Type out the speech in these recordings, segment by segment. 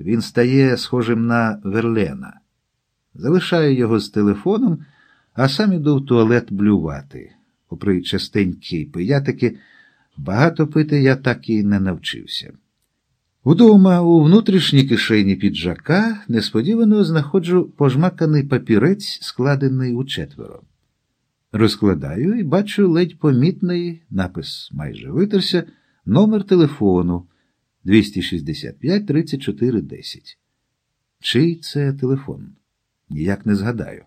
він стає схожим на Верлена. Залишаю його з телефоном, а сам іду в туалет блювати. Попри частенькі пиятики, багато пити я так і не навчився. Вдома у внутрішній кишені піджака несподівано знаходжу пожмаканий папірець, складений у четверо. Розкладаю і бачу ледь помітний напис майже витерся, номер телефону 265 34 10. Чий це телефон? Ніяк не згадаю.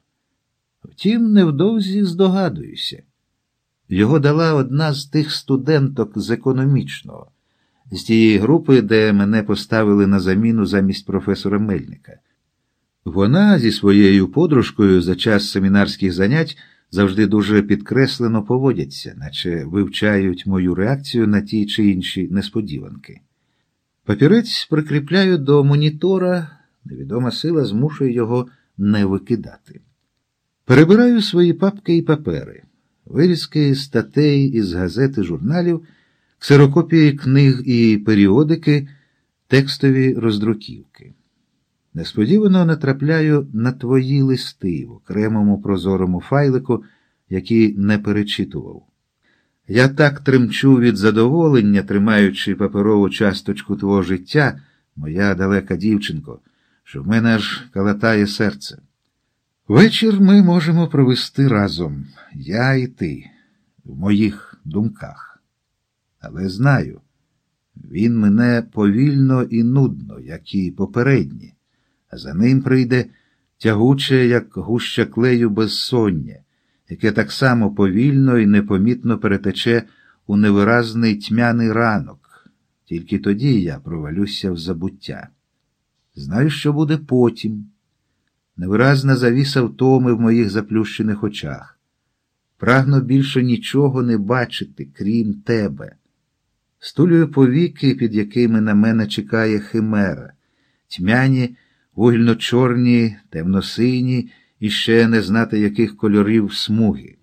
Втім, невдовзі здогадуюся. Його дала одна з тих студенток з економічного, з тієї групи, де мене поставили на заміну замість професора Мельника. Вона зі своєю подружкою за час семінарських занять завжди дуже підкреслено поводяться, наче вивчають мою реакцію на ті чи інші несподіванки. Папірець прикріпляю до монітора, невідома сила змушує його не викидати. Перебираю свої папки і папери, вирізки статей із газет і журналів, ксерокопії книг і періодики, текстові роздруківки. Несподівано натрапляю на твої листи в окремому прозорому файлику, які не перечитував. Я так тремчу від задоволення, тримаючи паперову часточку твого життя, моя далека дівчинко, що в мене аж калатає серце. Вечір ми можемо провести разом, я і ти, в моїх думках. Але знаю, він мене повільно і нудно, як і попередні, а за ним прийде тягуче, як гуща клею безсоння, яке так само повільно і непомітно перетече у невиразний тьмяний ранок. Тільки тоді я провалюся в забуття. Знаю, що буде потім. Невиразна завіса втоми в моїх заплющених очах. Прагну більше нічого не бачити, крім тебе. Стулюю повіки, під якими на мене чекає химера, тьмяні, вугільно-чорні, темно-сині і ще не знати яких кольорів смуги.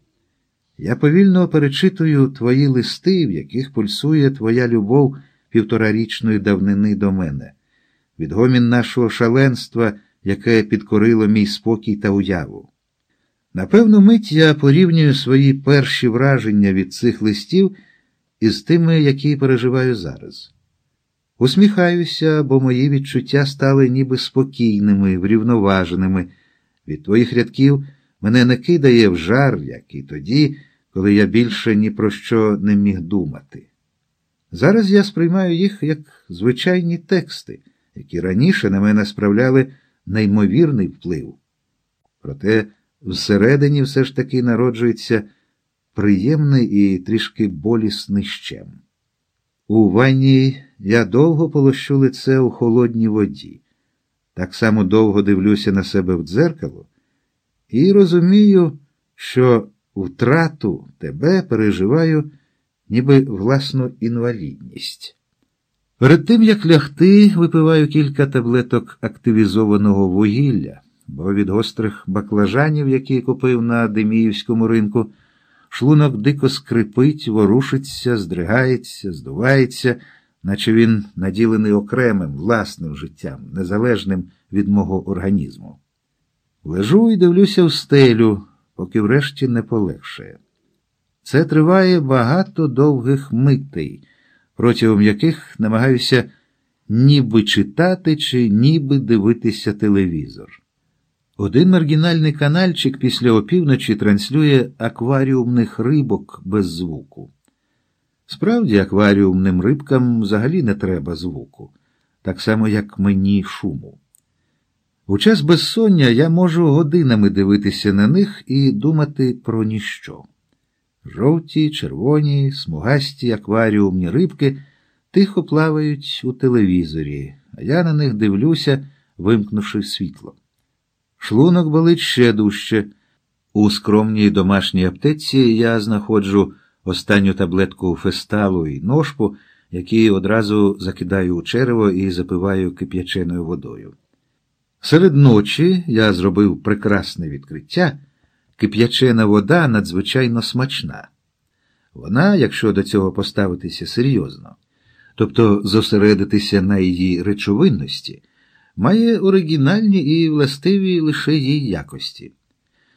Я повільно перечитую твої листи, в яких пульсує твоя любов півторарічної давнини до мене, відгомін нашого шаленства, яке підкорило мій спокій та уяву. На певну мить я порівнюю свої перші враження від цих листів із тими, які переживаю зараз. Усміхаюся, бо мої відчуття стали ніби спокійними, врівноваженими. Від твоїх рядків мене не кидає в жар, як і тоді, коли я більше ні про що не міг думати. Зараз я сприймаю їх як звичайні тексти, які раніше на мене справляли неймовірний вплив. Проте всередині все ж таки народжується приємний і трішки болісний щем. У ванні я довго полощу лице у холодній воді, так само довго дивлюся на себе в дзеркало і розумію, що втрату тебе переживаю, ніби власну інвалідність. Перед тим, як лягти, випиваю кілька таблеток активізованого вугілля, бо від гострих баклажанів, які купив на Деміївському ринку, шлунок дико скрипить, ворушиться, здригається, здувається, наче він наділений окремим власним життям, незалежним від мого організму. Лежу і дивлюся в стелю, поки врешті не полегшає. Це триває багато довгих митей, протягом яких намагаюся ніби читати чи ніби дивитися телевізор. Один маргінальний канальчик після опівночі транслює акваріумних рибок без звуку. Справді, акваріумним рибкам взагалі не треба звуку, так само, як мені шуму. У час безсоння я можу годинами дивитися на них і думати про ніщо. Жовті, червоні, смугасті акваріумні рибки тихо плавають у телевізорі, а я на них дивлюся, вимкнувши світло. Шлунок болить ще дужче. У скромній домашній аптеці я знаходжу останню таблетку фесталу і ножпу, які одразу закидаю у черево і запиваю кип'яченою водою. Серед ночі я зробив прекрасне відкриття. Кип'ячена вода надзвичайно смачна. Вона, якщо до цього поставитися серйозно, тобто зосередитися на її речовинності, має оригінальні і властиві лише їй якості.